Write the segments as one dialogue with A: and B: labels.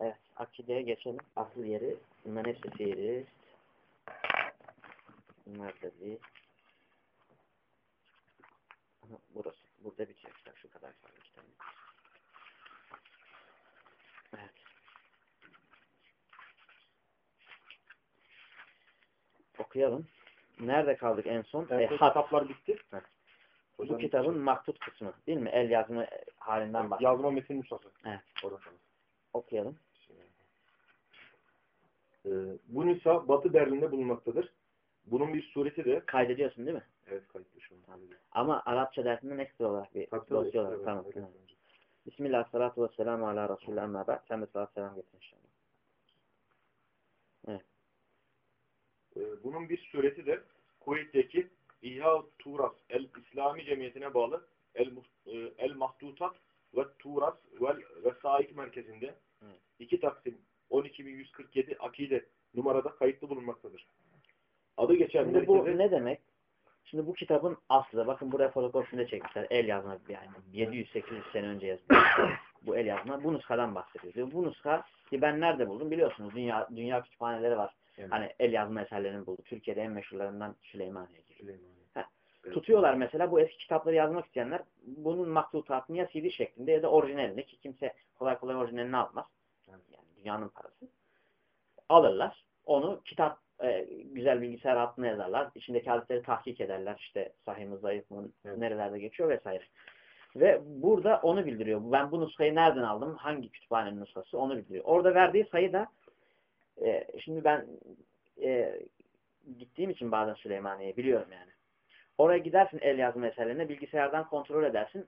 A: Evet, akideye geçelim. Asıl yeri, bunların hepsi fiilist. Bunlar da bir. Aha, burası. Burada bitiyor kitap. Şu kadar kaldı kitabın. Evet. Okuyalım. Nerede kaldık en son?
B: Evet,
A: E,
B: kitaplar bitti.
A: Evet. Bu kitabın maktut kısmı. Değil mi? El yazımı halinden bahsediyor.
B: yazma metin nüshası.
A: Evet.
B: Orada.
A: Okuyalım.
B: Ee, bu nüsha Batı Berlin'de bulunmaktadır. Bunun bir sureti de
A: Kaydediyorsun değil mi?
B: evet kayıtlı şu an.
A: Ama Arapça dersinden ekstra olarak bir
B: Tabii,
A: dosya olarak.
B: evet,
A: Tamam.
B: evet,
A: tamam.
B: evet.
A: Bismillah, salatu ve selamu ala Resulü amma ba'd. Sen de salatu selam getir inşallah.
B: Ee, bunun bir sureti de Kuveyt'teki İhya Turas El İslami Cemiyeti'ne bağlı El, e, El Mahdutat ve Turas ve Vesaik merkezinde
A: Hı.
B: 2 Taksim 12147 akide numarada kayıtlı bulunmaktadır. Adı geçen
A: Şimdi bu
B: merkeze
A: ne demek? Şimdi bu kitabın aslı, bakın buraya fotokopisini çekmişler. El yazma yani 700-800 sene önce yazılmış. bu el yazma. Bu nuskadan bahsediyor. Diyor, Bu nuska ki ben nerede buldum biliyorsunuz. Dünya dünya kütüphaneleri var.
B: Yani,
A: Hani el yazma eserlerini bulduk. Türkiye'de en meşhurlarından Süleymaniye. Heh.
B: Evet.
A: Tutuyorlar mesela bu eski kitapları yazmak isteyenler bunun maktutatını ya CD şeklinde ya da orijinalini ki kimse kolay kolay orijinalini almaz. Dünyanın parası. Alırlar. Onu kitap e, güzel bilgisayar altına yazarlar. İçindeki hadisleri tahkik ederler. İşte sahih mi zayıf mı
B: Evet.
A: nerelerde geçiyor vesaire. Ve burada onu bildiriyor. Ben bu nuskayı nereden aldım? Hangi kütüphanenin nuskası? Onu bildiriyor. Orada verdiği sayı da e, şimdi ben e, gittiğim için bazen Süleymaniye'ye biliyorum yani. Oraya gidersin el yazma eserlerine bilgisayardan kontrol edersin.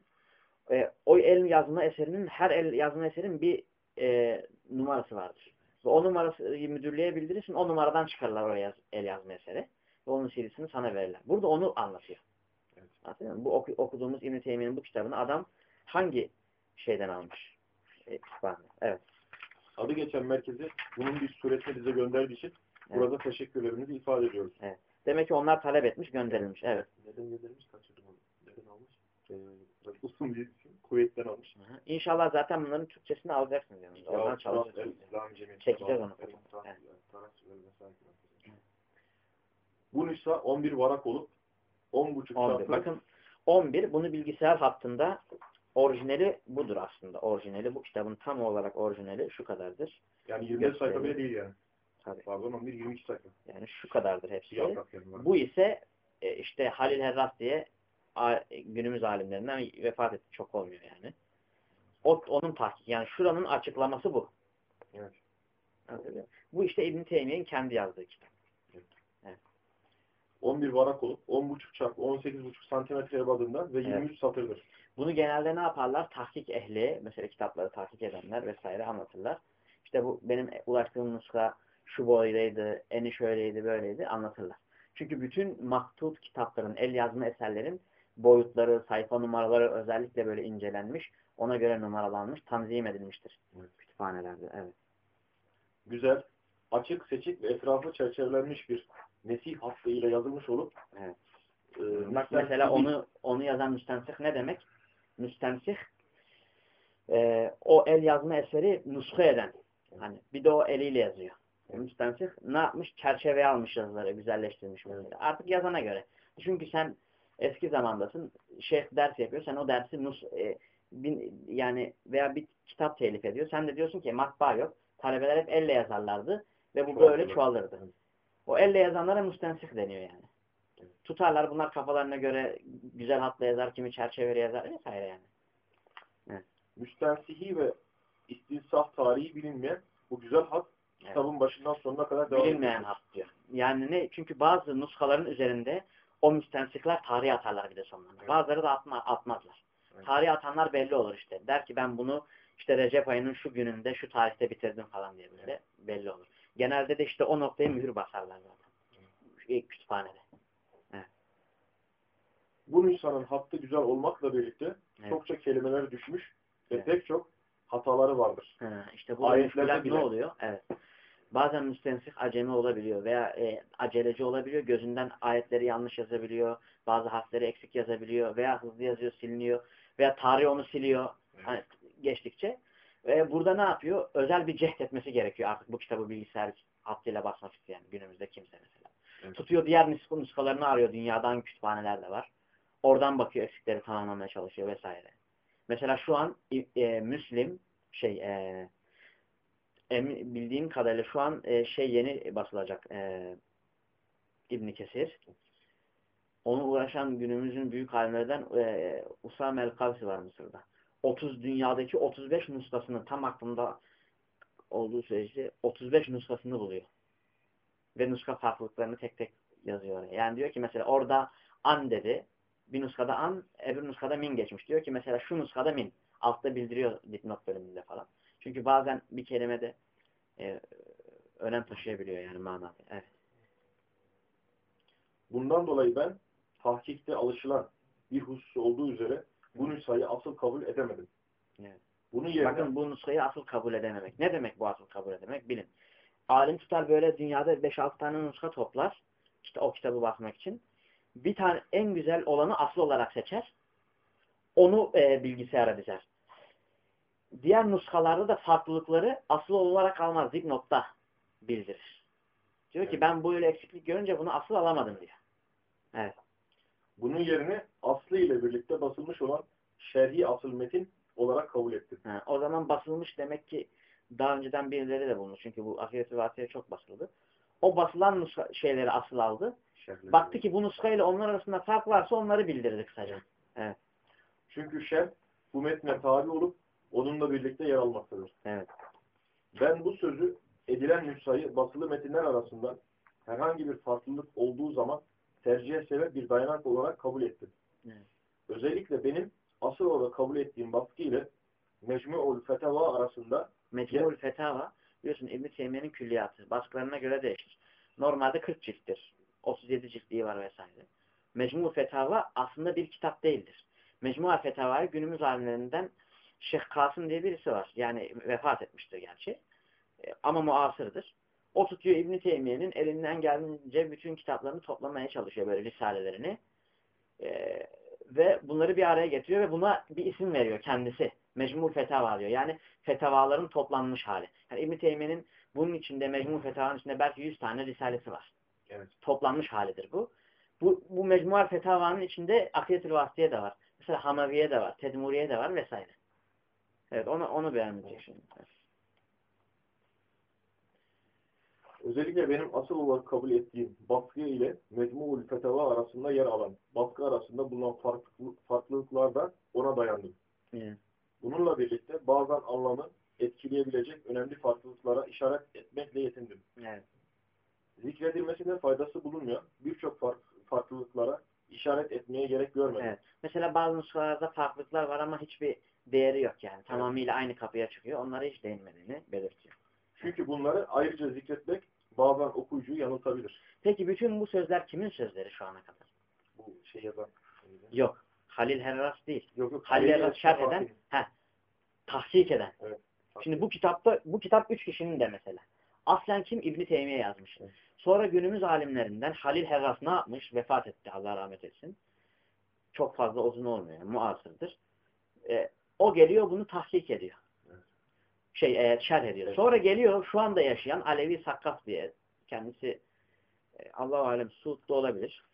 A: E, o el yazma eserinin her el yazma eserin bir e, numarası vardır. Ve o numarası müdürlüğe bildirirsin. O numaradan çıkarırlar o yaz, el yazma eseri. Ve onun CD'sini sana verirler. Burada onu anlatıyor.
B: Evet.
A: Anlatıyor muyum? Bu oku- okuduğumuz İbn-i Teymiye'nin bu kitabını adam hangi şeyden almış? E, evet.
B: Adı geçen merkezi bunun bir suretini bize gönderdiği için
A: Evet.
B: burada teşekkürlerimizi ifade ediyoruz.
A: Demek ki onlar talep etmiş, gönderilmiş. Evet.
B: Neden göndermiş? Kaçırdım onu. Neden almış? Ee, uzun bir Kuveyt'ten almış.
A: Hı hı. İnşallah zaten bunların Türkçesini alacaksınız yani. Oradan
B: Ya,
A: çalışırsınız.
B: El İslami Cemiyeti'ne
A: Çekeceğiz onu.
B: Evet. Bu nüsha 11 varak olup 10.5
A: 11.
B: çarpı
A: Bakın 11 bunu bilgisayar hattında orijinali budur aslında. Orijinali bu kitabın tam olarak orijinali şu kadardır.
B: yani 25 sayfa bile değil yani.
A: Tabii.
B: Pardon 11 22 sayfa.
A: Yani şu kadardır hepsi. Bu ise e, işte Halil Herras diye günümüz alimlerinden vefat etti. Çok olmuyor yani. O, onun tahkik. Yani şuranın açıklaması bu.
B: Evet.
A: Muyum? Bu işte İbn Teymiye'nin kendi yazdığı kitap.
B: 11 varak olup 10.5 çarpı 18.5 santimetre ebadında ve
A: Evet.
B: 23 satırdır.
A: Bunu genelde ne yaparlar? Tahkik ehli, mesela kitapları tahkik edenler vesaire anlatırlar. İşte bu benim ulaştığım nuska şu boydaydı, eni şöyleydi, böyleydi anlatırlar. Çünkü bütün maktut kitapların, el yazma eserlerin boyutları, sayfa numaraları özellikle böyle incelenmiş, ona göre numaralanmış, tanzim edilmiştir.
B: Evet.
A: Kütüphanelerde, evet.
B: Güzel, açık, seçik ve etraflı çerçevelenmiş bir nesih hattı ile yazılmış olup
A: Evet.
B: e,
A: Bak mesela onu onu yazan müstensih ne demek? Müstensih e, o el yazma eseri nuska eden. Hani bir de o eliyle yazıyor. Müstensih ne yapmış? Çerçeveye almış yazıları, güzelleştirmiş mesela. Artık yazana göre. Çünkü sen eski zamandasın. Şeyh ders yapıyor. Sen o dersi nus, e, bin, yani veya bir kitap telif ediyor. Sen de diyorsun ki matbaa yok. Talebeler hep elle yazarlardı ve bu böyle çoğalırdı. O elle yazanlara müstensih deniyor yani.
B: Evet.
A: Tutarlar bunlar kafalarına göre güzel hatla yazar, kimi çerçeveyle yazar vesaire yani.
B: müstensihi ve istinsaf tarihi bilinmeyen bu güzel hat
A: Evet.
B: kitabın başından sonuna kadar devam
A: Bilinmeyen hat diyor. Yani ne? Çünkü bazı nuskaların üzerinde o müstensihler tarihe atarlar bir de sonlarına.
B: Evet.
A: Bazıları da atma, atmazlar.
B: Evet.
A: Tarihe atanlar belli olur işte. Der ki ben bunu işte Recep ayının şu gününde şu tarihte bitirdim falan diye böyle belli olur. Genelde de işte o noktaya mühür basarlar zaten. Şu Kütüphanede.
B: Bu nüshanın hattı güzel olmakla birlikte
A: Evet.
B: çokça kelimeler düşmüş ve
A: Evet.
B: pek çok hataları vardır.
A: Ha, işte bu
B: Ayetlerde bile.
A: ne oluyor? Evet. Bazen müstensih acemi olabiliyor veya e, aceleci olabiliyor. Gözünden ayetleri yanlış yazabiliyor. Bazı harfleri eksik yazabiliyor veya hızlı yazıyor siliniyor veya tarih onu siliyor hani geçtikçe. Ve burada ne yapıyor? Özel bir cehd etmesi gerekiyor artık bu kitabı bilgisayar hattıyla basmak isteyen günümüzde kimse mesela.
B: Evet.
A: Tutuyor diğer nüsk nuskalarını arıyor. Dünyadan kütüphaneler de var. Oradan bakıyor eksikleri tamamlamaya çalışıyor vesaire. Mesela şu an e, Müslim şey e, emin- bildiğim kadarıyla şu an e, şey yeni basılacak e, İbn Kesir. Onu uğraşan günümüzün büyük alimlerden e, Usame el-Kavsi var Mısır'da. 30 dünyadaki 35 nuskasını tam aklımda olduğu sürece 35 nuskasını buluyor. Ve nuska farklılıklarını tek tek yazıyor. Yani diyor ki mesela orada an dedi. Bir nuskada an, öbür nuskada min geçmiş. Diyor ki mesela şu nuskada min. Altta bildiriyor dipnot bölümünde falan. Çünkü bazen bir kelimede e, önem taşıyabiliyor yani manada. Evet.
B: Bundan dolayı ben tahkikte alışılan bir husus olduğu üzere bu nüshayı asıl kabul edemedim.
A: Evet.
B: Bunun yerine
A: Bakın bu nuskayı asıl kabul edememek. Ne demek bu asıl kabul edememek? Bilin. Alim tutar böyle dünyada 5-6 tane nuska toplar. İşte o kitabı bakmak için. Bir tane en güzel olanı asıl olarak seçer. Onu e, bilgisayara dizer. Diğer nuskalarda da farklılıkları asıl olarak almaz. Dipnotta bildirir. Diyor ki
B: Evet.
A: ben böyle eksiklik görünce bunu asıl alamadım diyor. Evet.
B: bunun yerine aslı ile birlikte basılmış olan şerhi asıl metin olarak kabul ettim.
A: Ha, o zaman basılmış demek ki daha önceden birileri de bulmuş. Çünkü bu Ahiret-i Vasiye çok basıldı. O basılan nuska şeyleri asıl aldı.
B: Şerhleri.
A: Baktı ki bu nuska ile onlar arasında fark varsa onları bildirdi kısaca.
B: Çünkü şerh bu metne tabi olup onunla birlikte yer almaktadır.
A: Evet.
B: Ben bu sözü edilen nüshayı basılı metinler arasında herhangi bir farklılık olduğu zaman tercihe sebep bir dayanak olarak kabul ettim.
A: Evet.
B: Özellikle benim asıl olarak kabul ettiğim baskı ile Mecmu'ul Feteva arasında
A: Mecmu'l Fetava biliyorsun İbn Teymiye'nin külliyatı. Baskılarına göre değişir. Normalde 40 cilttir. 37 ciltliği var vesaire. Mecmu Fetava aslında bir kitap değildir. Mecmu Fetava'yı günümüz alimlerinden Şeyh Kasım diye birisi var. Yani vefat etmiştir gerçi. E, Ama muasırdır. O tutuyor İbn Teymiye'nin elinden geldiğince bütün kitaplarını toplamaya çalışıyor böyle risalelerini. E, ve bunları bir araya getiriyor ve buna bir isim veriyor kendisi. Mecmu Fetava diyor. Yani fetavaların toplanmış hali. Yani İbn Teymiye'nin bunun içinde Mecmu Fetava'nın içinde belki 100 tane risalesi var.
B: evet,
A: Toplanmış halidir bu. Bu, bu Mecmuar Fetava'nın içinde Akidetül Vasıtiye de var. Mesela Hamaviye de var. Tedmuriye de var vesaire. Evet onu onu beyan edecek şimdi.
B: Özellikle benim asıl olarak kabul ettiğim baskı ile Mecmu'ul Feteva arasında yer alan baskı arasında bulunan farklı, farklılıklarda ona dayandım.
A: Evet.
B: Bununla birlikte bazen anlamı etkileyebilecek önemli farklılıklara işaret etmekle yetindim.
A: Evet.
B: Zikredilmesinde faydası bulunmuyor. Birçok fark- farklılıklara işaret etmeye gerek görmedim.
A: Evet. Mesela bazı nuskalarda farklılıklar var ama hiçbir değeri yok yani. Tamamıyla aynı kapıya çıkıyor. Onlara hiç değinmediğini belirtiyor.
B: Çünkü bunları ayrıca zikretmek bazen okuyucuyu yanıltabilir.
A: Peki bütün bu sözler kimin sözleri şu ana kadar?
B: Bu şey yazan.
A: Yok. Halil Herras değil.
B: Yok yok.
A: Halil Herras şerh eden, heh, tahkik eden.
B: Evet.
A: Şimdi bu kitapta, bu kitap üç kişinin de mesela. Aslen kim? İbn Teymiye yazmış.
B: Evet.
A: Sonra günümüz alimlerinden Halil Herras ne yapmış? Vefat etti. Allah rahmet etsin. Çok fazla uzun olmuyor. Muasırdır. E, o geliyor bunu tahkik ediyor. Şey, e, şerh ediyor. Sonra geliyor şu anda yaşayan Alevi Sakkaf diye. Kendisi e, Allah-u Alem Suud'da olabilir.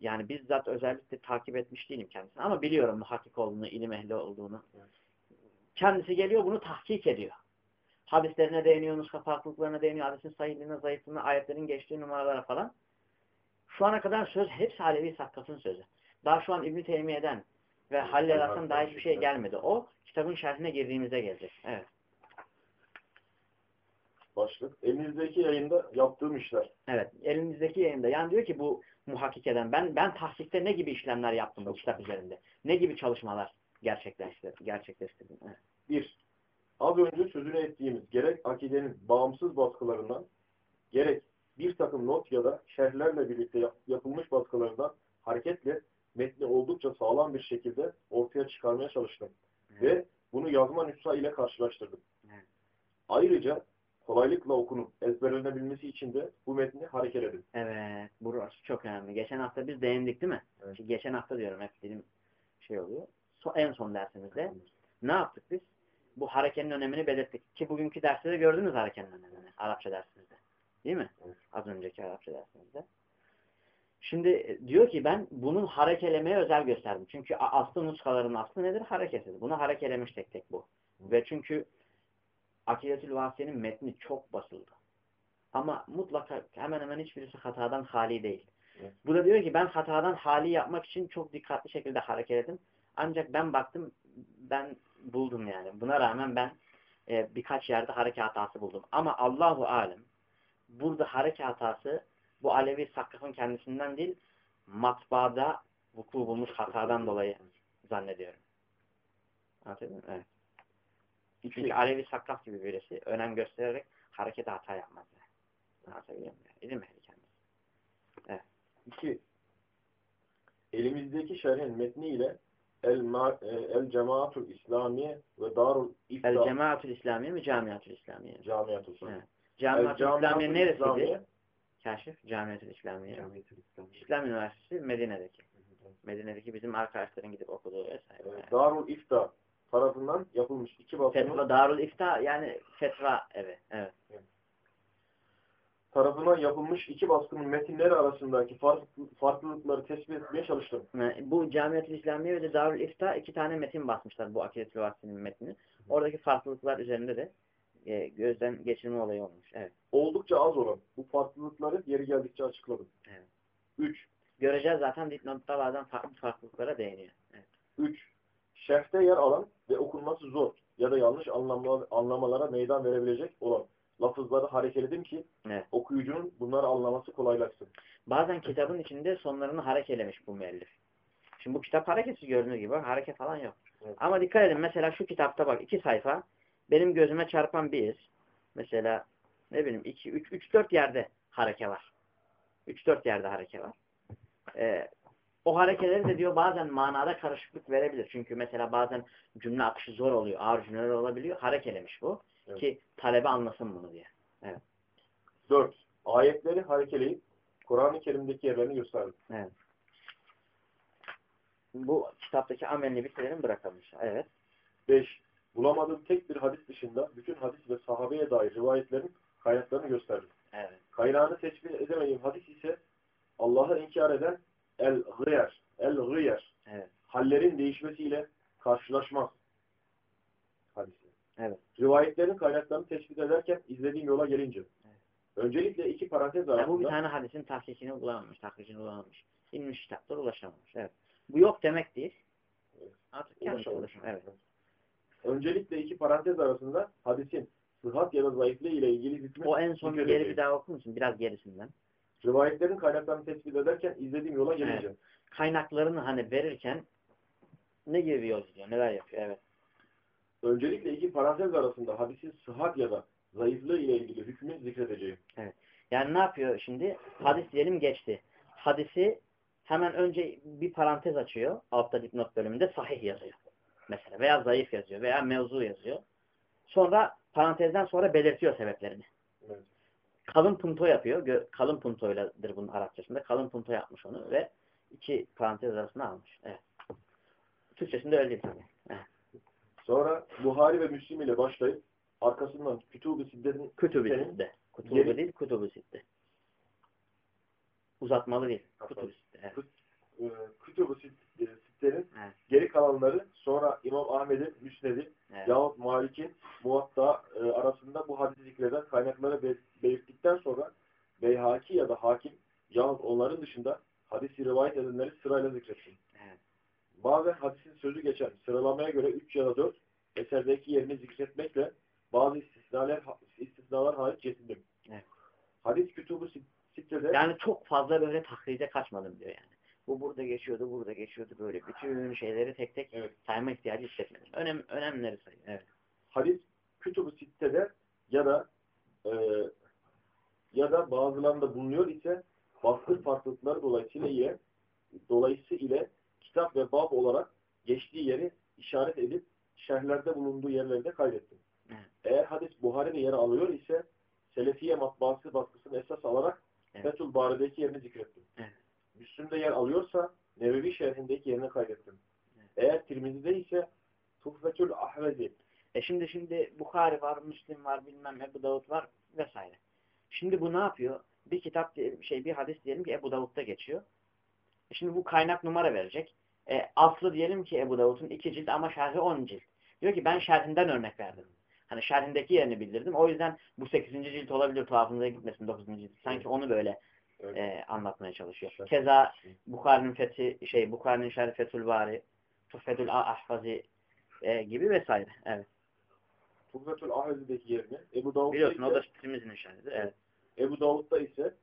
A: Yani bizzat özellikle takip etmiş değilim kendisini. Ama biliyorum muhakkik olduğunu, ilim ehli olduğunu. Kendisi geliyor bunu tahkik ediyor. Hadislerine değiniyor, nuska farklılıklarına değiniyor, hadisin sahihliğine, zayıflığına, ayetlerin geçtiği numaralara falan. Şu ana kadar söz hepsi Alevi Sakkaf'ın sözü. Daha şu an İbn Teymiye'den ve Halil Aras'tan daha hiçbir şey gelmedi. O kitabın şerhine girdiğimizde gelecek. Evet.
B: Başlık. Elinizdeki yayında yaptığım işler.
A: Evet. Elimizdeki yayında. Yani diyor ki bu muhakkik eden ben ben tahkikte ne gibi işlemler yaptım bu kitap üzerinde? Ne gibi çalışmalar gerçekleştirdim? gerçekleştirdim. Evet.
B: Bir, az önce sözünü ettiğimiz gerek akidenin bağımsız baskılarından, gerek bir takım not ya da şerhlerle birlikte yap- yapılmış baskılarından hareketle metni oldukça sağlam bir şekilde ortaya çıkarmaya çalıştım.
A: Evet.
B: Ve bunu yazma nüsha ile karşılaştırdım.
A: Evet.
B: Ayrıca kolaylıkla okunup ezberlenebilmesi için de bu metni harekeledim.
A: Evet, burası çok önemli. Geçen hafta biz değindik değil mi?
B: Evet.
A: Şimdi Geçen hafta diyorum hep dilim şey oluyor. So- en son dersimizde ne yaptık biz? bu harekenin önemini belirttik. Ki bugünkü derste de gördünüz harekenin önemini. Arapça dersinizde. Değil mi?
B: Evet.
A: Az önceki Arapça dersinizde. Şimdi e, diyor ki ben bunun harekelemeye özel gösterdim. Çünkü aslı nuskaların aslı nedir? Hareketsiz. Bunu harekelemiş tek tek bu. Ve çünkü Akidetül Vasiye'nin metni çok basıldı. Ama mutlaka hemen hemen hiçbirisi hatadan hali değil.
B: Evet.
A: Bu da diyor ki ben hatadan hali yapmak için çok dikkatli şekilde hareket ettim. Ancak ben baktım ben buldum yani. Buna rağmen ben e, birkaç yerde hareket hatası buldum. Ama Allahu alem burada hareket hatası bu Alevi Sakkaf'ın kendisinden değil matbaada vuku bulmuş hatadan dolayı zannediyorum. Anladın mı? Evet. Çünkü Alevi Sakkaf gibi birisi önem göstererek harekete hata yapmaz. Anlatabiliyor muyum? İlim ehli kendisi.
B: İki, elimizdeki şerhin metni ile El, e, El Cemaatul İslamiye ve Darul
A: El
B: İfta
A: Cemaatül İslamiye mi Camiatül İslamiye mi?
B: Camiatul İslamiye.
A: Evet.
B: El
A: İslamiye
B: Camiatul? İslamiye,
A: Kaşif Camiatül İslamiye.
B: İslamiye.
A: İslam Üniversitesi Medine'deki. Medine'deki bizim arkadaşların gidip okuduğu vesaire.
B: Evet, Darul İfta tarafından yapılmış iki basımı
A: Fetva Darul İfta yani fetva evi. Evet.
B: tarafından yapılmış iki baskının metinleri arasındaki farklı, farklılıkları tespit etmeye çalıştım.
A: Yani Bu Camiatül İslamiye ve de Darul İfta iki tane metin basmışlar bu Akidetül Vası'nın metnini. Oradaki farklılıklar üzerinde de e, gözden geçirme olayı olmuş. Evet.
B: Oldukça az olan bu farklılıkları yeri geldikçe açıkladım.
A: Evet.
B: 3.
A: Göreceğiz zaten dipnotta bazen farklı farklılıklara değiniyor. Evet.
B: 3. Şerhte yer alan ve okunması zor ya da yanlış anlamlar, anlamalara meydan verebilecek olan lafızları harekeledim ki
A: Evet.
B: okuyucunun bunları anlaması kolaylaşsın.
A: Bazen kitabın içinde sonlarını harekelemiş bu müellif. Şimdi bu kitap hareketsiz gördüğünüz gibi hareket falan yok.
B: Evet.
A: Ama dikkat edin mesela şu kitapta bak iki sayfa benim gözüme çarpan bir iz. Mesela ne bileyim 2 3 3 4 yerde hareke var. 3 4 yerde hareke var. Ee, o harekeleri de diyor bazen manada karışıklık verebilir. Çünkü mesela bazen cümle akışı zor oluyor. Ağır cümleler olabiliyor. Harekelemiş bu.
B: Evet.
A: Ki talebe anlasın bunu diye.
B: 4. Ayetleri harekeleyip Kur'an-ı Kerim'deki yerlerini gösterdim.
A: Evet. Bu kitaptaki amelini bitirelim bırakalım. Evet.
B: 5. Bulamadığım tek bir hadis dışında bütün hadis ve sahabeye dair rivayetlerin kaynaklarını gösterdim.
A: Evet.
B: Kaynağını tespit edemediğim hadis ise Allah'ı inkar eden el-gıyer, el-gıyer,
A: Evet.
B: hallerin değişmesiyle karşılaşmaz hadisi.
A: Evet.
B: Rivayetlerin kaynaklarını tespit ederken izlediğim yola gelince. Öncelikle iki parantez
A: Yani bu bir
B: arasında
A: tane hadisin tahkikini bulamamış, tahricini bulamamış. İnmiş kitaplar ulaşamamış. Evet. Bu yok demek değil.
B: Evet.
A: Artık kendisi
B: Ulaşamamış.
A: Evet.
B: Öncelikle iki parantez arasında hadisin sıhhat ya da zayıflığı ile ilgili hükmü
A: O en son yeri bir daha okur musun? Biraz gerisinden.
B: Rivayetlerin kaynaklarını tespit ederken izlediğim yola gelince.
A: Kaynaklarını hani verirken ne gibi bir yol izliyor? Neler yapıyor? Evet.
B: Öncelikle iki parantez arasında hadisin sıhhat ya da zayıflığı ile ilgili hükmü zikredeceğim.
A: Yani ne yapıyor şimdi? Hadis diyelim geçti. Hadisi hemen önce bir parantez açıyor. Altta dipnot bölümünde sahih yazıyor. Mesela veya zayıf yazıyor veya mevzu yazıyor. Sonra parantezden sonra belirtiyor sebeplerini.
B: Evet.
A: Kalın punto yapıyor. Gö- Kalın puntoyladır bunun Arapçasında. Kalın punto yapmış onu ve iki parantez arasına almış. Evet. Türkçesinde öyle değil tabii. Evet.
B: Sonra Buhari ve Müslim ile başlayıp arkasından Kütub-ı Siddet'in
A: Kütüb-i Sitte. Kutubu
B: Geri-
A: değil, Kutubu Sitte. Uzatmalı değil. Kutubu Sitte. Evet.
B: e, Kütub-ı Siddet'in
A: Evet.
B: geri kalanları sonra İmam Ahmed'in Müsned'i
A: Evet.
B: yahut Malik'in Muvatta e, arasında bu hadisi zikreden kaynakları be- belirttikten sonra Beyhaki ya da Hakim yahut onların dışında hadisi rivayet edenleri sırayla zikretsin.
A: Evet.
B: Bazen hadisin sözü geçen sıralamaya göre 3 ya da 4 eserdeki yerini zikretmekle bazı istisnalar, istisnalar hariç yetindim.
A: Evet.
B: Hadis kütübü sitede
A: Yani çok fazla böyle taklide kaçmadım diyor yani. Geçiyordu, burada geçiyordu böyle. Bütün şeyleri tek tek
B: Evet.
A: sayma ihtiyacı hissetmedim. Önem, önemleri sayıyor. Evet.
B: hadis kütübü sittede ya da e, ya da bazılarında bulunuyor ise baskı farklılıkları dolayısıyla ile dolayısıyla kitap ve bab olarak geçtiği yeri işaret edip şerhlerde bulunduğu yerlerde kaydettim.
A: Evet.
B: Eğer hadis Buhari'de yer alıyor ise Selefiye matbaası baskısını esas alarak
A: Evet.
B: Fethül Bari'deki yerini zikrettim.
A: Evet.
B: Müslüm'de yer alıyorsa Nebevi şerhindeki yerini kaydettim.
A: Evet.
B: Eğer Tirmizi'de ise Tuhfetül Ahvezi.
A: E şimdi şimdi Bukhari var, Müslim var, bilmem Ebu Davud var vesaire. Şimdi bu ne yapıyor? Bir kitap şey bir hadis diyelim ki Ebu Davud'da geçiyor. E şimdi bu kaynak numara verecek. E, aslı diyelim ki Ebu Davud'un iki cilt ama şerhi on cilt. Diyor ki ben şerhinden örnek verdim. Hani şerhindeki yerini bildirdim. O yüzden bu sekizinci cilt olabilir tuhafınıza gitmesin dokuzuncu cilt. Sanki onu böyle e, anlatmaya çalışıyor.
B: Evet.
A: Keza Bukhari'nin fethi şey Bukhari'nin şerif Fethül Bari, Tuhfetül Ahfazi e, gibi vesaire. Evet.
B: Tuhfetül Ahfazi'deki yerini Ebu Davud'da
A: Biliyorsun
B: ise, o
A: da Tirmizi'nin şerhidir. Evet.
B: Ebu Davud'da ise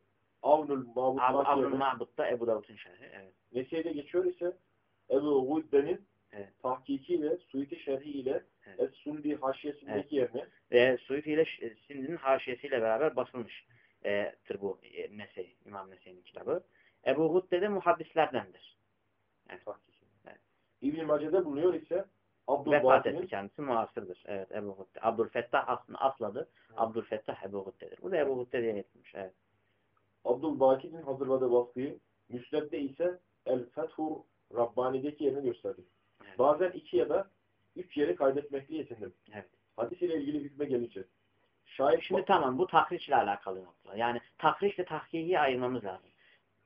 B: Avnul Mabut Avnul
A: Mabut'ta Ebu Davud'un şerhi. Evet.
B: Nese'de geçiyor ise Ebu Gudde'nin
A: Evet.
B: tahkikiyle, Suyuti şerhi ile
A: evet.
B: Es-Sundi haşiyesindeki evet. yerine.
A: Ve Suyuti ile e, Sindi'nin haşiyesiyle beraber basılmış e, bu e, Nesey, İmam Nesey'in kitabı. Ebu Hudde de muhaddislerdendir.
B: Yani,
A: evet.
B: İbn-i Mace'de bulunuyor ise
A: Vefat etti kendisi muasırdır. Evet Ebu Hudde. Abdülfettah aslında asladı. Evet. Abdülfettah Ebu Hudde'dir. Bu da Ebu Hudde diye geçmiş. Evet.
B: Abdülbakir'in hazırladığı baskıyı Müsned'de ise El Fethur Rabbani'deki yerini gösterdi.
A: Evet.
B: Bazen iki ya da üç yeri kaydetmekle yetindim.
A: Evet.
B: Hadis ile ilgili hükme gelince Şair
A: şimdi tamam bu takriçle alakalı nokta. Yani takriçle tahkiyi ayırmamız lazım.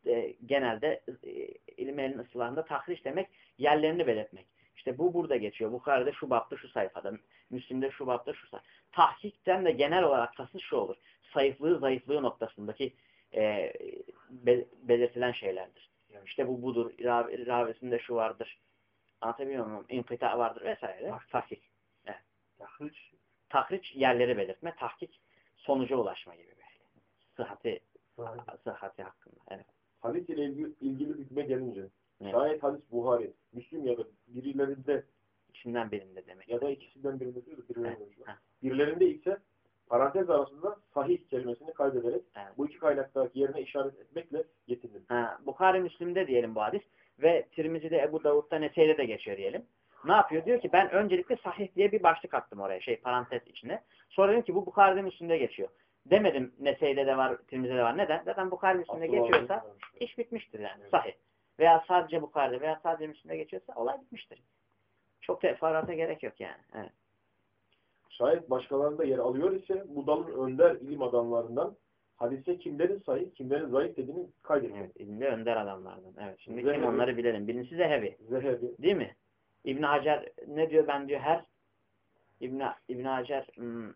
A: E, genelde e, ilim elin takriç demek yerlerini belirtmek. İşte bu burada geçiyor. Bukhari'de şu bapta şu sayfada. Müslim'de şu bapta şu sayfada. Tahkikten de genel olarak kasıt şu olur. Sayıflığı zayıflığı noktasındaki e, be, belirtilen şeylerdir.
B: Yani.
A: İşte bu budur. Rav, ravesinde şu vardır. Anlatabiliyor muyum? İnkıta vardır vesaire. Tahkik. Evet.
B: Tahriç
A: tahriç yerleri belirtme, tahkik sonuca ulaşma gibi böyle. Şey. Sıhhati, sıhhati, sıhhati hakkında. Evet.
B: Hadis ile ilgili, ilgili hükme gelince,
A: evet.
B: şayet hadis Buhari, Müslüm ya da birilerinde
A: içinden birinde demek.
B: Ya da ikisinden birinde diyor da birilerinde.
A: Evet.
B: Birilerinde ise parantez arasında sahih kelimesini kaydederek
A: evet.
B: bu iki kaynaktaki yerine işaret etmekle yetindim.
A: Ha, Bukhari Müslim'de diyelim bu hadis ve Tirmizi'de Ebu Davud'da Nesey'de de geçiyor diyelim ne yapıyor? Diyor ki ben öncelikle sahih diye bir başlık attım oraya şey parantez içine. Sonra dedim ki bu Bukhari'nin üstünde geçiyor. Demedim Nese'de de var, Tirmizi'de de var. Neden? Zaten Bukhari'nin üstünde
B: Abdullah
A: geçiyorsa iş bitmiştir yani
B: evet.
A: sahih. Veya sadece Bukhari'de veya sadece Müslim'de geçiyorsa olay bitmiştir. Çok teferruata gerek yok yani. Evet.
B: Şayet başkalarında yer alıyor ise bu dalın önder ilim adamlarından hadise kimlerin sahih, kimlerin zayıf dediğini kaydedin.
A: Evet, ilimde önder adamlardan. Evet. Şimdi
B: Zehebi.
A: kim onları bilelim. Birincisi Zehebi.
B: Zehebi.
A: Değil mi? İbn Hacer ne diyor ben diyor her İbn İbn Hacer hmm,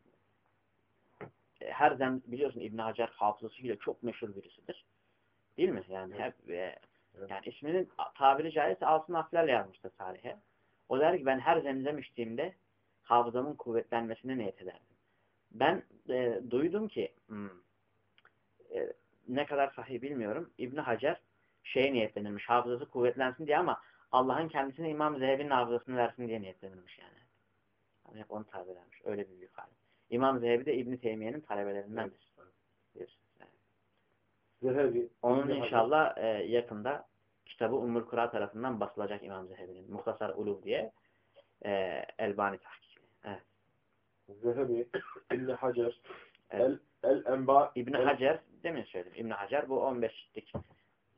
A: e, her zem biliyorsun İbn Hacer hafızasıyla çok meşhur birisidir. Değil mi? Yani
B: evet.
A: hep e,
B: evet.
A: yani isminin tabiri caizse altın harflerle yazmıştı tarihe. O der ki ben her zemzem içtiğimde hafızamın kuvvetlenmesine niyet ederdim. Ben e, duydum ki hmm, e, ne kadar sahih bilmiyorum İbn Hacer şeye niyetlenirmiş hafızası kuvvetlensin diye ama Allah'ın kendisine İmam Zehebi'nin hafızasını versin diye niyetlenilmiş yani. yani hep onu tabir etmiş. Öyle bir büyük alim. İmam Zehebi de İbn-i Teymiye'nin talebelerindendir. Evet. Yani.
B: Zehebi.
A: Onun inşallah e, yakında kitabı Umur Kura tarafından basılacak İmam Zehebi'nin. Muhtasar Uluv diye e, Elbani tahkiki. Evet.
B: Zehebi, İbn Hacer. El, El Enba...
A: İbn
B: El...
A: Hacer, demin söyledim. İbn Hacer bu 15'lik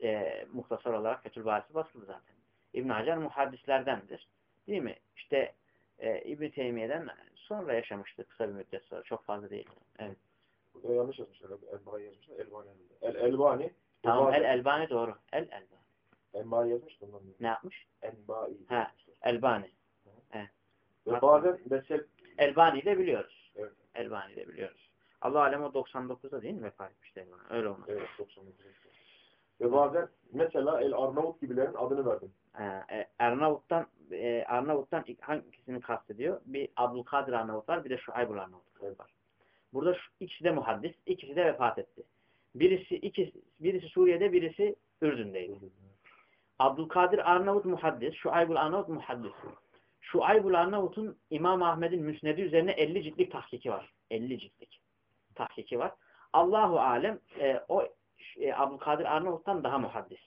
A: e, muhtasar olarak Fethül Barisi basıldı zaten. İbn Hacer muhaddislerdendir. Değil mi? İşte e, İbn Teymiye'den sonra yaşamıştı kısa bir müddet sonra. Çok fazla değil. Evet.
B: Burada yanlış yazmışlar. Elbani yazmışlar. Elbani. El Elbani.
A: Tamam El
B: Elbani
A: doğru. El Elbani.
B: Enbani yazmış bundan.
A: Ne yapmış?
B: Enbani.
A: Ha, Elbani. Evet.
B: Ve Bak, bazen mesela
A: Elbani de biliyoruz.
B: Evet.
A: Elbani de biliyoruz. Allah alem o 99'da değil mi vefat etmişti Elbani? Öyle olmalı.
B: Evet 99'da. Ve bazen mesela El Arnavut gibilerin adını verdim.
A: E, Arnavut'tan e, Arnavut'tan hangisini kastediyor? Bir Abdülkadir Arnavut var, bir de Şuaybul Arnavut var. Burada şu, ikisi de muhaddis, ikisi de vefat etti. Birisi ikisi, birisi Suriye'de, birisi Ürdün'deydi. Evet. Abdülkadir Arnavut muhaddis, Şuaybul Arnavut muhaddis. Şuaybul Arnavut'un İmam Ahmed'in müsnedi üzerine 50 ciltlik tahkiki var. 50 ciltlik tahkiki var. Allahu alem e, o e, Abdülkadir Arnavut'tan daha muhaddis.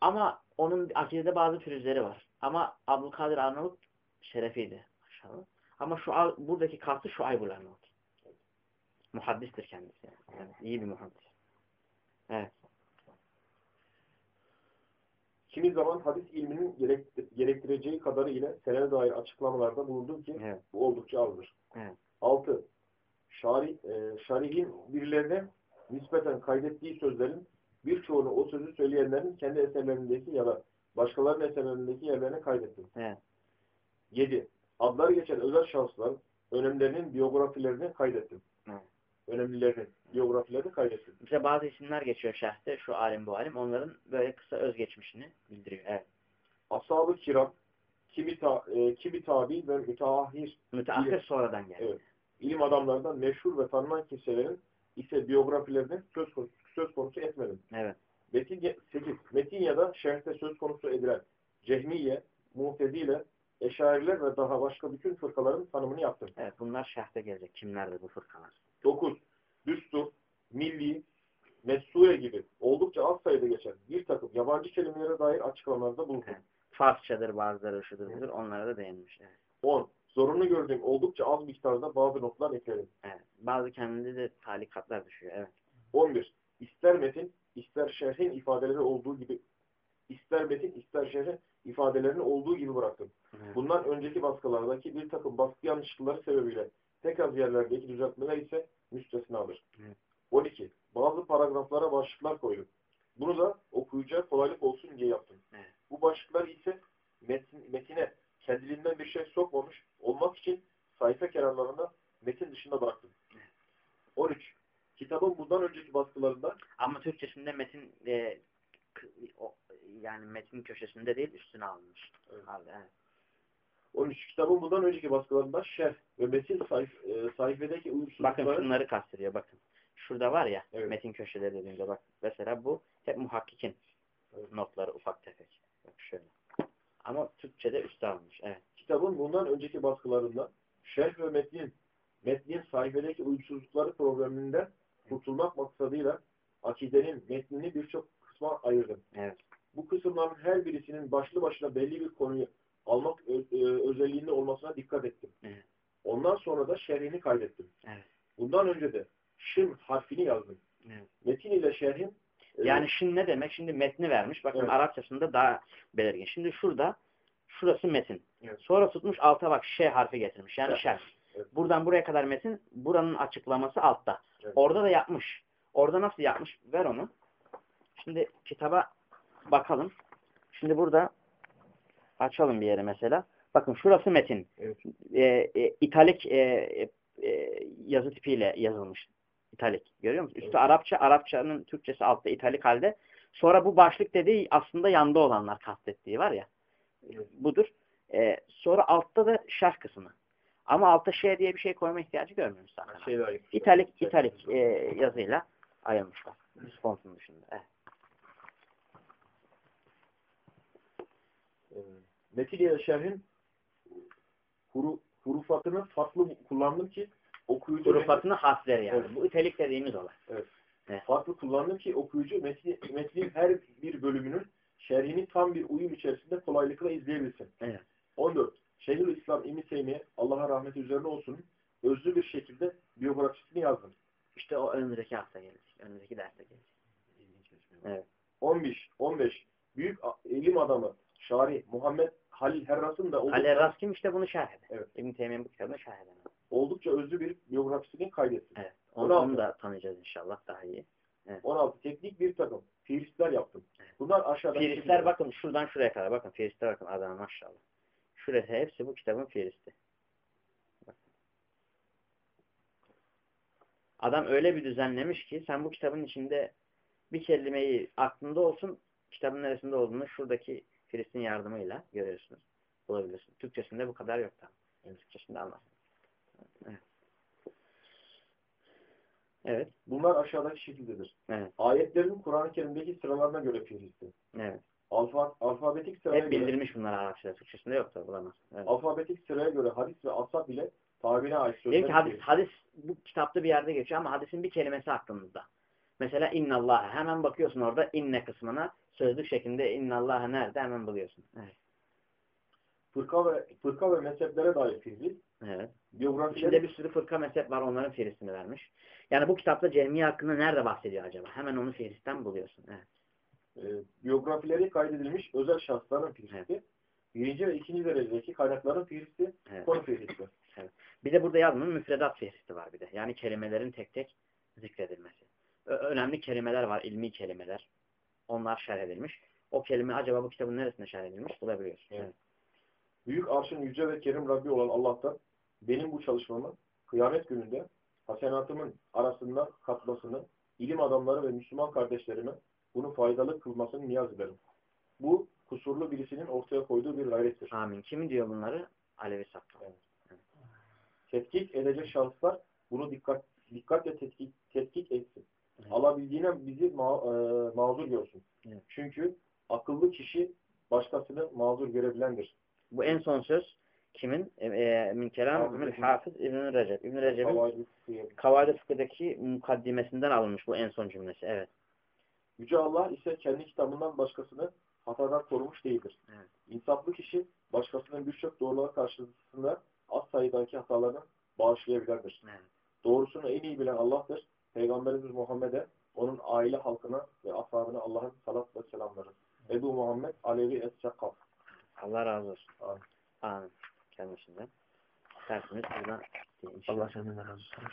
A: Ama onun akidede bazı pürüzleri var. Ama Abdülkadir Arnavut şerefiydi. Maşallah. Ama şu buradaki kastı şu Aybul Arnavut. Muhaddistir kendisi. Yani. yani iyi bir muhaddis. Evet.
B: Kimi zaman hadis ilminin gerektireceği kadarıyla senere dair açıklamalarda bulundum ki
A: evet.
B: bu oldukça azdır.
A: Evet.
B: 6. Şari, e, şarihin birilerine nispeten kaydettiği sözlerin birçoğunu o sözü söyleyenlerin kendi eserlerindeki ya da başkalarının eserlerindeki yerlerine kaydettim.
A: Evet.
B: 7. Adları geçen özel şahıslar önemlilerinin biyografilerini kaydettim.
A: Evet.
B: Önemlilerinin biyografilerini kaydettim.
A: Bize bazı isimler geçiyor şerhte. Şu alim bu alim. Onların böyle kısa özgeçmişini bildiriyor. Evet.
B: Ashab-ı kiram, kimi, ta, e, kimi tabi ve müteahhir
A: Müteahhir sonradan geldi.
B: Evet. ilim adamlarından meşhur ve tanınan kimselerin ise biyografilerini söz konusu, söz konusu etmedim.
A: Evet.
B: Metin 8. Metin ya da şerhte söz konusu edilen Cehmiye, Muhtezile, Eşariler ve daha başka bütün fırkaların tanımını yaptım.
A: Evet. Bunlar şerhte gelecek. Kimlerdir bu fırkalar?
B: 9. Düstur, milli, mesure gibi oldukça az sayıda geçen bir takım yabancı kelimelere dair açıklamalarda bulundum.
A: Evet. Farsçadır bazıları şudur budur. Onlara da değinmiş. Evet.
B: 10. Zorunlu gördüğüm oldukça az miktarda bazı notlar ekledim.
A: evet. Bazı kendinde de talikatlar düşüyor. Evet.
B: 11. İster metin, ister şerhin ifadeleri olduğu gibi ister metin, ister şerhin ifadelerini olduğu gibi bıraktım.
A: Evet.
B: Bundan önceki baskılardaki bir takım baskı yanlışlıkları sebebiyle tek az yerlerdeki düzeltmeler ise müstesnadır.
A: Evet.
B: 12. Bazı paragraflara başlıklar koydum. Bunu da okuyucuya kolaylık olsun diye yaptım.
A: Evet.
B: Bu başlıklar ise metin, metine kendiliğinden bir şey sokmamış olmak için sayfa kenarlarında metin dışında bıraktım. 13. Kitabın bundan önceki baskılarında
A: Ama Türkçesinde metin e, o, yani metin köşesinde değil üstüne alınmış.
B: Evet.
A: Abi, evet.
B: 13 kitabın bundan önceki baskılarında şerh ve metin sayf, e, sayfadaki uyumsuzlukları
A: Bakın şunları kastediyor bakın. Şurada var ya
B: Evet.
A: metin köşeleri dediğimde bak. Mesela bu hep muhakkikin
B: Evet.
A: notları ufak tefek. Bak şöyle. Ama Türkçe'de üste alınmış. Evet.
B: kitabın bundan önceki baskılarında şerh ve metnin metnin sayfadaki uyumsuzlukları probleminden kurtulmak maksadıyla akidenin metnini birçok kısma ayırdım.
A: Evet.
B: Bu kısımların her birisinin başlı başına belli bir konuyu almak e, özelliğinde olmasına dikkat ettim.
A: Evet.
B: Ondan sonra da şerhini kaydettim.
A: Evet.
B: Bundan önce de şın harfini yazdım.
A: Evet.
B: Metin ile şerhin
A: Yani şimdi ne demek? Şimdi metni vermiş. Bakın
B: Evet.
A: Arapçasında daha belirgin. Şimdi şurada şurası metin.
B: Evet.
A: Sonra tutmuş alta bak şey harfi getirmiş. Yani
B: Evet.
A: şerh.
B: Evet.
A: Buradan buraya kadar metin. Buranın açıklaması altta.
B: Evet.
A: Orada da yapmış. Orada nasıl yapmış? Ver onu. Şimdi kitaba bakalım. Şimdi burada açalım bir yere mesela. Bakın şurası metin.
B: Evet.
A: E, e, italik e, e, e, yazı tipiyle yazılmış. İtalik. Görüyor musun? Üstü. Arapça, Arapçanın Türkçesi altta italik halde. Sonra bu başlık dediği aslında yanda olanlar kastettiği var ya. Budur. E, sonra altta da şerh kısmı. Ama altta şey diye bir şey koyma ihtiyacı görmüyoruz zaten.
B: şeyler yapmışlar.
A: İtalik,
B: Şey-
A: italik e, yazıyla ayırmışlar. Response'un dışında. Evet.
B: e, metin ile şerhin huru, hurufatını farklı kullandım ki okuyucu
A: Hurufatını harfleri yani.
B: Evet.
A: Bu itelik dediğimiz olay.
B: farklı kullandım ki okuyucu metni, metnin her bir bölümünün şerhini tam bir uyum içerisinde kolaylıkla izleyebilsin.
A: Evet.
B: 14. Şeyhülislam İbn Teymiye Allah'a rahmeti üzerine olsun özlü bir şekilde biyografisini yazdım.
A: İşte o önümüzdeki hafta gelecek. Önümüzdeki derste gelecek. Evet.
B: 15. 15. Büyük ilim adamı Şari Muhammed Halil Herras'ın da oldukça,
A: Ali Raskim işte bunu şerh eder.
B: Evet.
A: İbn Teymiye'nin bu kitabını şerh eder.
B: Oldukça özlü bir biyografisini kaydettim.
A: Evet. Onu,
B: Bravo.
A: onu da tanıyacağız inşallah daha iyi.
B: 16. Teknik bir takım fiilistler yaptım. Bunlar aşağıdaki
A: Fiilistler
B: gibi.
A: bakın şuradan şuraya kadar. Bakın fiilistler bakın Adana maşallah. Şurası hepsi bu kitabın. Bakın. Adam öyle bir düzenlemiş ki sen bu kitabın içinde bir kelimeyi aklında olsun kitabın neresinde olduğunu şuradaki fiilistin yardımıyla görüyorsunuz. Bulabilirsiniz. Türkçesinde bu kadar yok tamam. Yani Türkçesinde anlarsınız. Evet. Evet.
B: Bunlar aşağıdaki şekildedir.
A: Evet.
B: Ayetlerin Kur'an-ı Kerim'deki sıralarına göre fiilisti.
A: Evet.
B: Alfa, alfabetik sıraya
A: Hep
B: göre,
A: bildirmiş bunlar Arapçada. Türkçesinde yoktur bulamaz. Evet.
B: alfabetik sıraya göre hadis ve asap ile tabirine ait sözler
A: ki hadis, hadis bu kitapta bir yerde geçiyor ama hadisin bir kelimesi aklımızda. Mesela innallah hemen bakıyorsun orada inne kısmına sözlük şeklinde innallah nerede hemen buluyorsun. Evet.
B: Fırka ve, fırka ve mezheplere dair fiilist.
A: evet.
B: Biyografileri
A: İçinde bir sürü fırka mezhep var onların fiilistini vermiş. Yani bu kitapta cemiye hakkında nerede bahsediyor acaba? Hemen onu fiilistten buluyorsun. Evet.
B: e, biyografileri kaydedilmiş özel şahısların fihristi. Birinci ve ikinci derecedeki kaynakların fihristi,
A: Evet.
B: konu fihristi.
A: Bir de burada yazmanın müfredat fihristi var bir de. Yani kelimelerin tek tek zikredilmesi. Ö- önemli kelimeler var, ilmi kelimeler. Onlar şerh edilmiş. O kelime acaba bu kitabın neresinde şerh edilmiş bulabiliyoruz.
B: Evet.
A: Evet.
B: Büyük arşın yüce ve kerim Rabbi olan Allah'tan benim bu çalışmamı kıyamet gününde hasenatımın arasında katmasını, ilim adamları ve Müslüman kardeşlerime bunu faydalı kılmasını niyaz ederim. Bu kusurlu birisinin ortaya koyduğu bir gayrettir.
A: Amin. Kim diyor bunları? Alevi Sakkar.
B: Tetkik edecek şahıslar bunu dikkat dikkatle tetkik, tetkik etsin.
A: Evet.
B: Alabildiğine bizi ma, e, mazur görsün.
A: Evet.
B: Çünkü akıllı kişi başkasını mazur görebilendir.
A: Bu en son söz kimin? E, min kelam
B: Hafız
A: İbnül
B: İbn-
A: Hafız İbn Recep. İbn Recep'in. Kavaid-i Fıkıh'daki mukaddimesinden alınmış bu en son cümlesi. Evet.
B: Yüce Allah ise kendi kitabından başkasını hatadan korumuş değildir.
A: Evet.
B: İnsaflı kişi başkasının birçok doğruluğa karşısında az sayıdaki hatalarını bağışlayabilendir.
A: evet.
B: Doğrusunu en iyi bilen Allah'tır. Peygamberimiz Muhammed'e, onun aile halkına ve ashabına Allah'ın salat ve selamları. Ebu Muhammed Alevi Es-Sakkaf.
A: Allah razı olsun.
B: Amin.
A: Amin. Kendisinden. Dersimiz buradan.
C: Allah senden razı olsun.